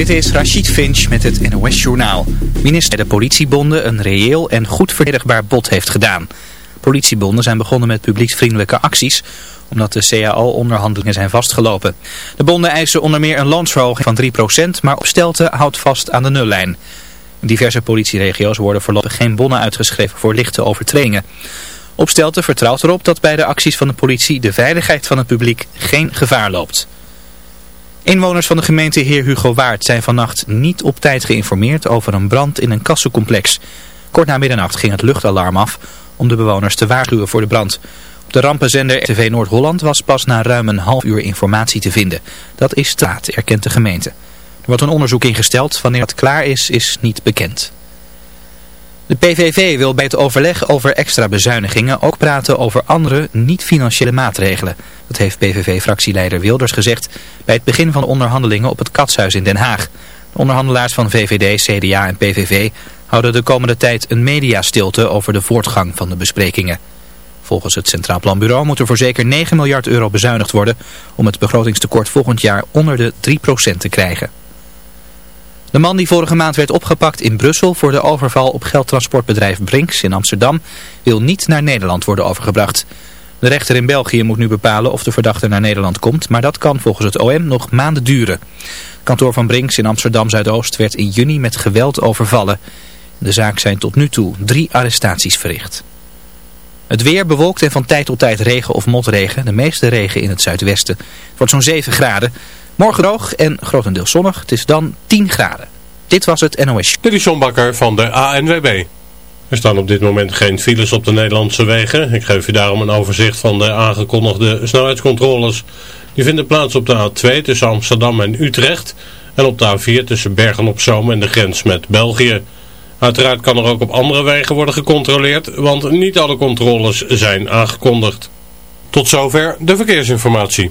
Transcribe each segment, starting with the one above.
Dit is Rachid Finch met het NOS Journaal. Minister de politiebonden een reëel en goed verdedigbaar bod heeft gedaan. Politiebonden zijn begonnen met publieksvriendelijke acties omdat de CAO-onderhandelingen zijn vastgelopen. De bonden eisen onder meer een loonsverhoging van 3%, maar Opstelten houdt vast aan de nullijn. In diverse politieregio's worden voorlopig geen bonnen uitgeschreven voor lichte overtredingen. Opstelten vertrouwt erop dat bij de acties van de politie de veiligheid van het publiek geen gevaar loopt. Inwoners van de gemeente Heer Hugo Waard zijn vannacht niet op tijd geïnformeerd over een brand in een kassencomplex. Kort na middernacht ging het luchtalarm af om de bewoners te waarschuwen voor de brand. Op de rampenzender TV Noord-Holland was pas na ruim een half uur informatie te vinden. Dat is straat, erkent de gemeente. Er wordt een onderzoek ingesteld. Wanneer het klaar is, is niet bekend. De PVV wil bij het overleg over extra bezuinigingen ook praten over andere niet-financiële maatregelen. Dat heeft PVV-fractieleider Wilders gezegd bij het begin van de onderhandelingen op het Katshuis in Den Haag. De onderhandelaars van VVD, CDA en PVV houden de komende tijd een mediastilte over de voortgang van de besprekingen. Volgens het Centraal Planbureau moet er voor zeker 9 miljard euro bezuinigd worden om het begrotingstekort volgend jaar onder de 3% te krijgen. De man die vorige maand werd opgepakt in Brussel voor de overval op geldtransportbedrijf Brinks in Amsterdam wil niet naar Nederland worden overgebracht. De rechter in België moet nu bepalen of de verdachte naar Nederland komt, maar dat kan volgens het OM nog maanden duren. Kantoor van Brinks in Amsterdam-Zuidoost werd in juni met geweld overvallen. De zaak zijn tot nu toe drie arrestaties verricht. Het weer bewolkt en van tijd tot tijd regen of motregen. De meeste regen in het zuidwesten. Het wordt zo'n 7 graden. Morgen droog en grotendeels zonnig. Het is dan 10 graden. Dit was het NOS. Dit is John van de ANWB. Er staan op dit moment geen files op de Nederlandse wegen. Ik geef u daarom een overzicht van de aangekondigde snelheidscontroles. Die vinden plaats op de A2 tussen Amsterdam en Utrecht. En op de A4 tussen Bergen op Zoom en de grens met België. Uiteraard kan er ook op andere wegen worden gecontroleerd, want niet alle controles zijn aangekondigd. Tot zover de verkeersinformatie.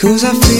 Cause I feel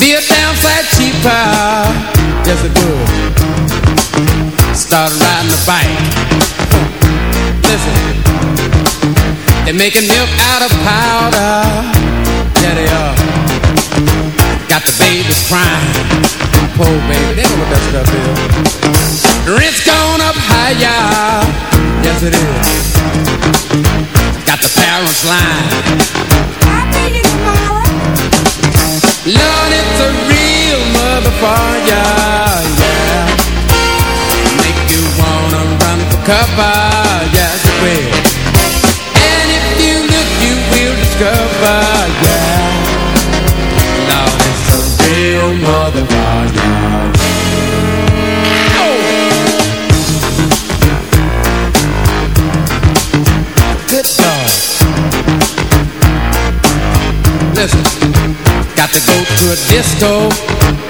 be a damn sight cheaper. Yes, it would. Start riding the bike. Listen, they're making milk out of powder. Yeah, they are. Got the babies crying. Poor baby, they know what that stuff is. Rent's gone up higher. Yes, it is. Got the parents lying. I'll think you tomorrow. Lord, so far, yeah, Make you wanna run for cover, yes it will And if you look, you will discover, yeah. Now it's a real motherfucker, yeah Listen, got to go to a disco.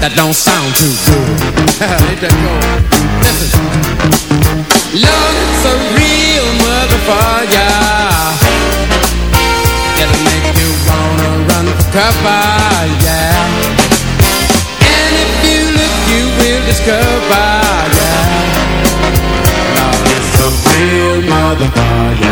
that don't sound too good. Ain't that cold? Listen, love is a real motherfucker. It'll make you wanna run for cover, yeah. And if you look, you will discover, yeah. Love is a real motherfucker,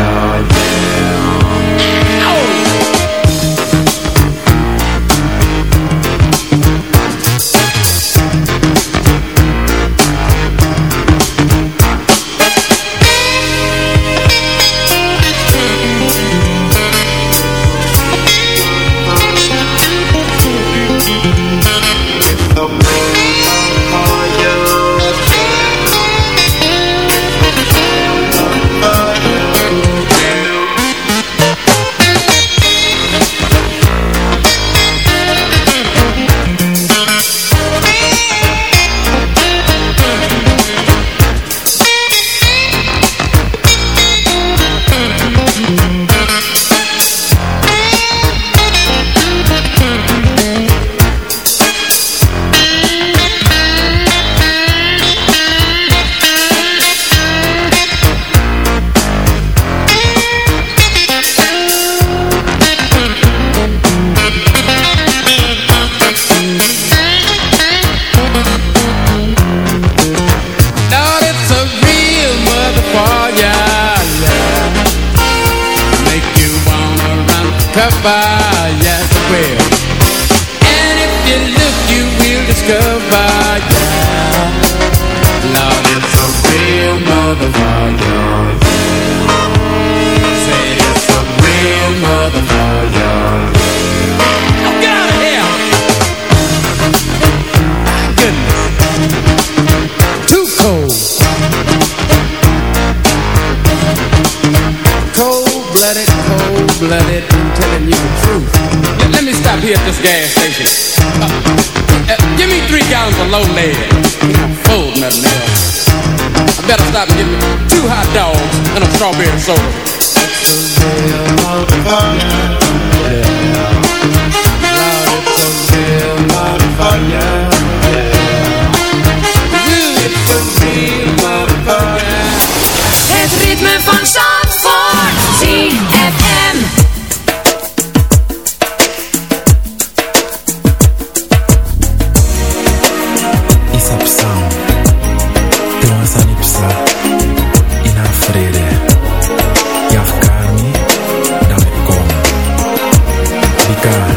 at this gas station. Uh, uh, give me three gallons of low lead. Nothing else. I better stop and get me two hot dogs and a strawberry soda. A real motherfucker. Yeah. Lord, Yeah.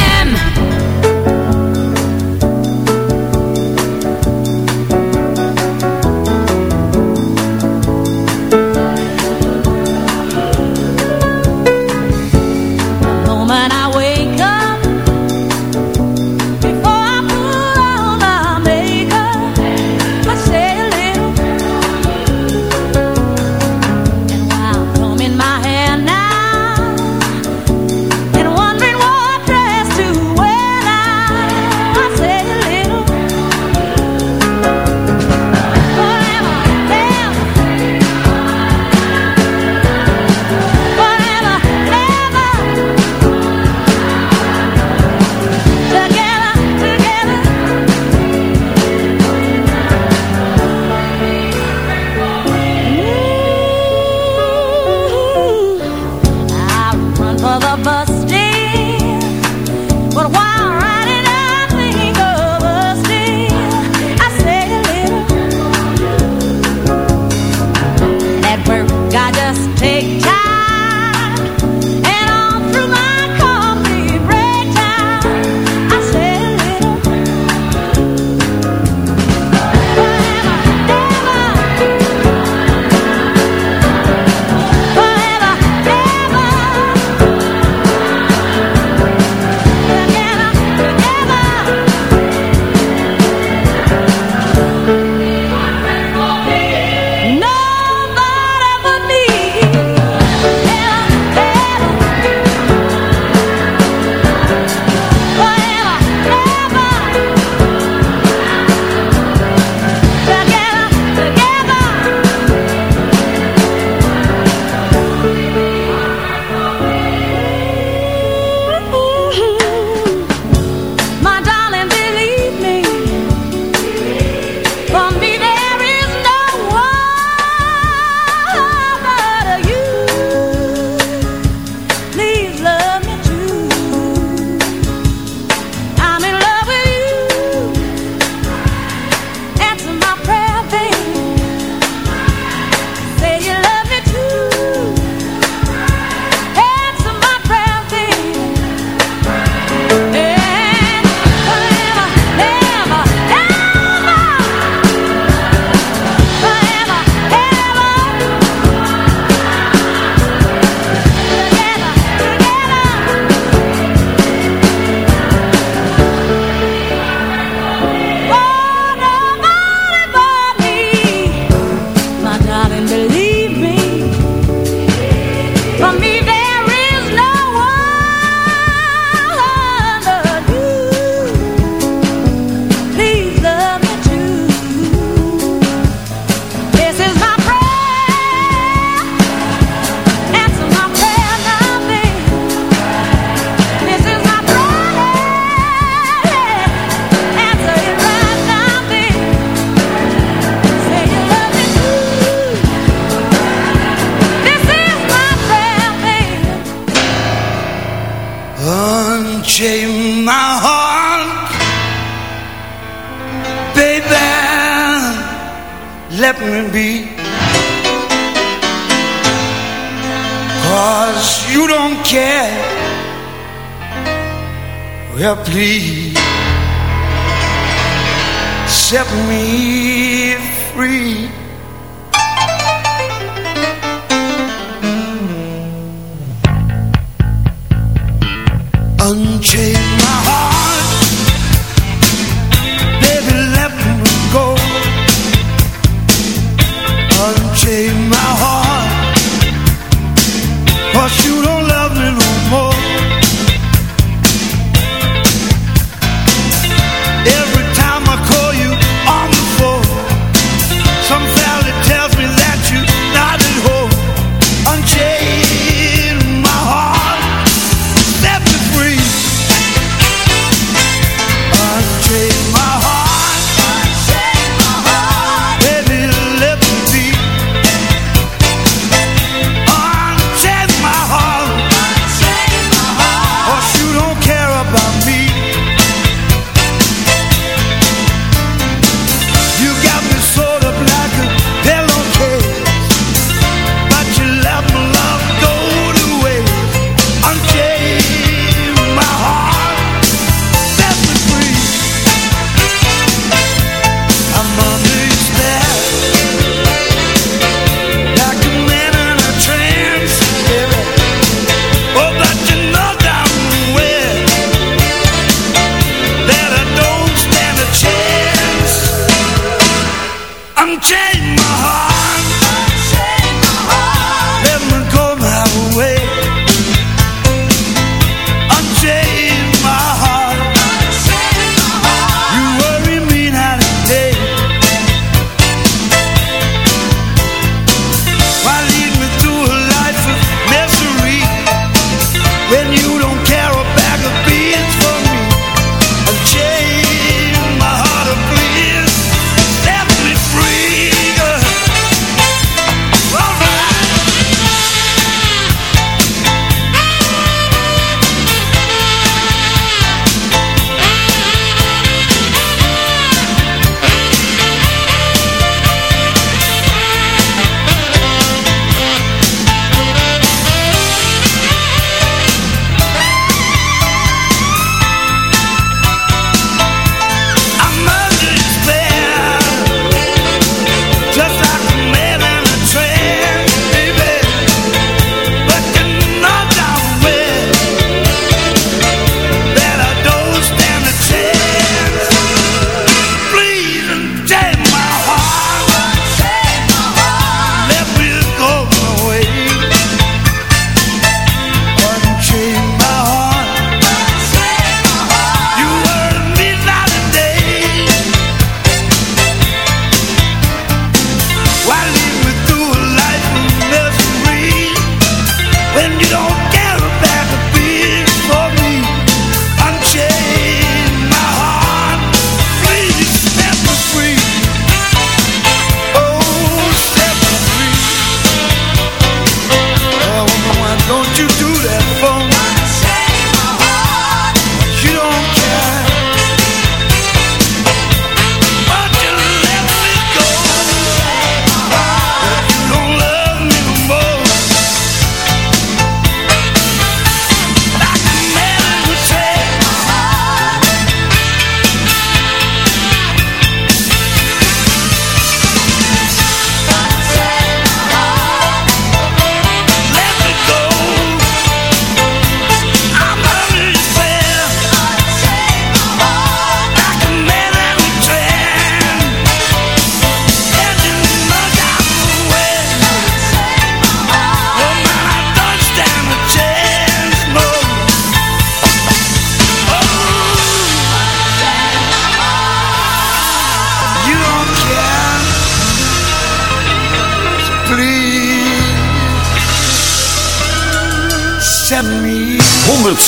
free.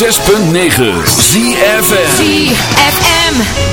106.9 ZFM. ZFM.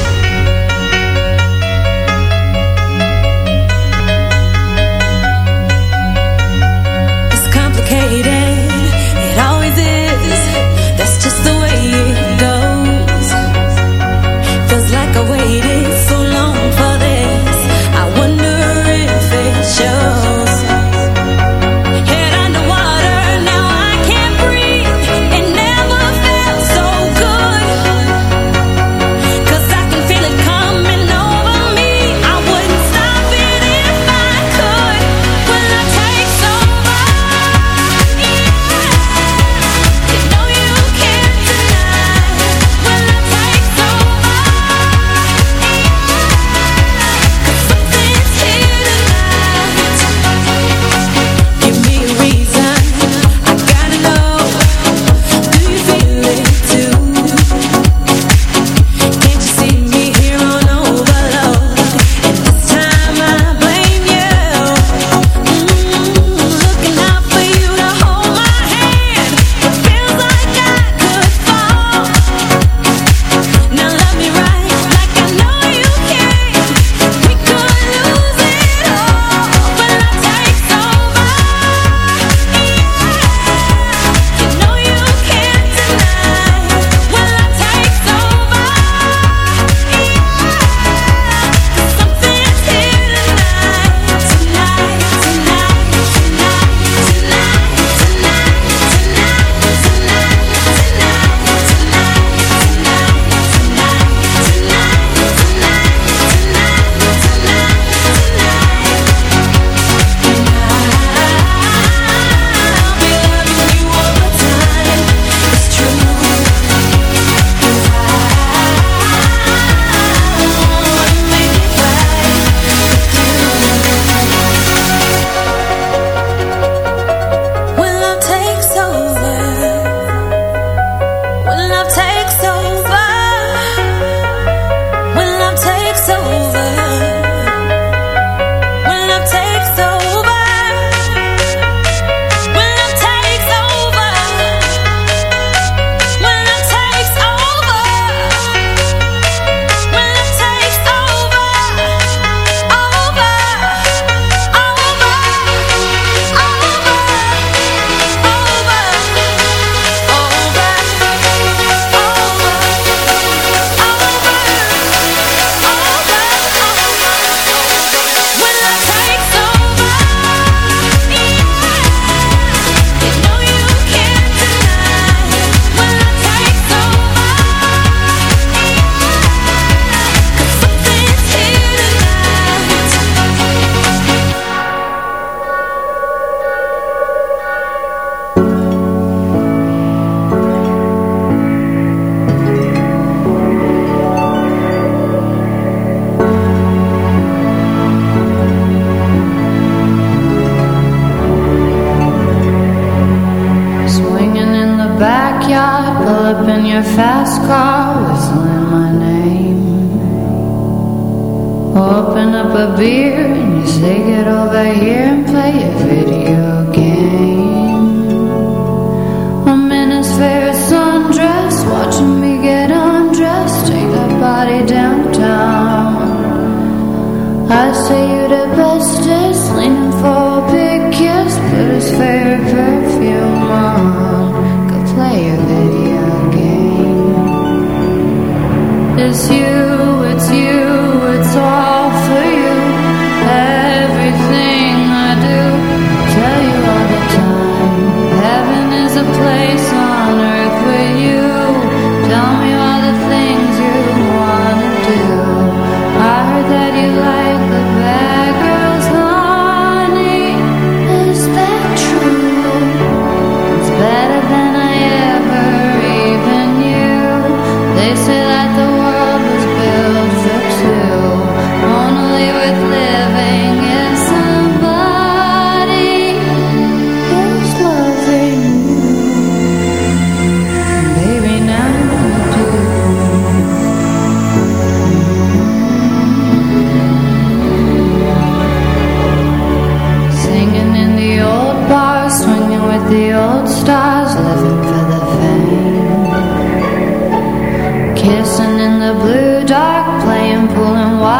Dark, playing pool and wild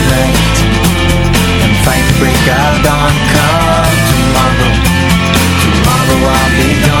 late And fight to break of dawn. Come tomorrow Tomorrow I'll be gone.